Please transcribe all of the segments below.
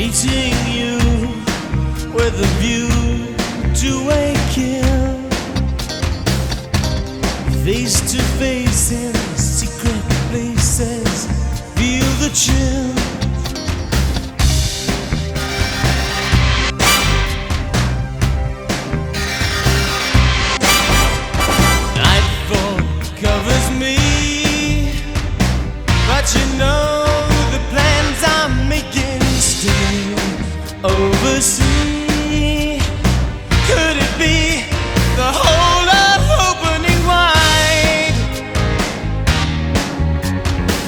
meeting you with a view to a kill. Face to face.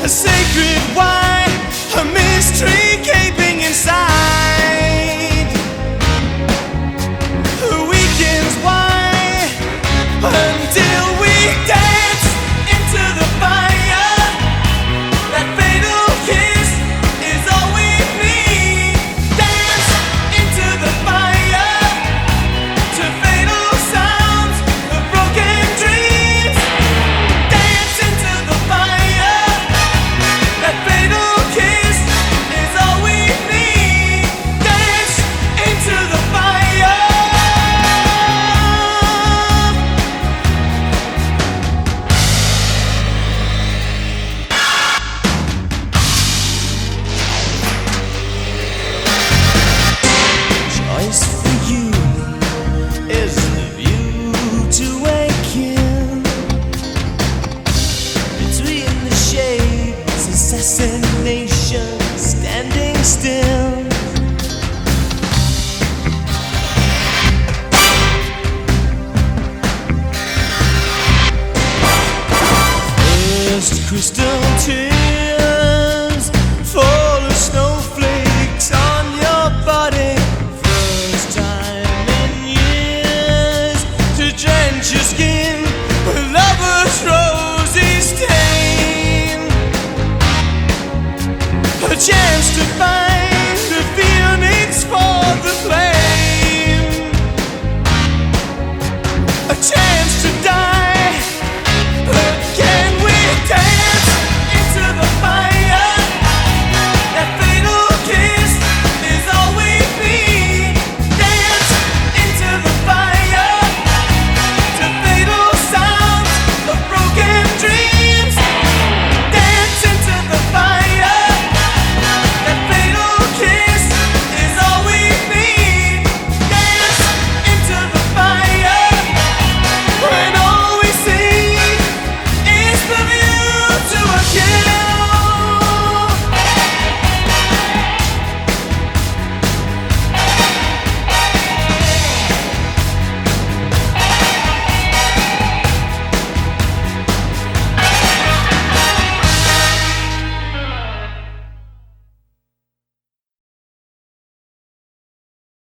a sacred wine. innocent nation standing still. First crystal tears.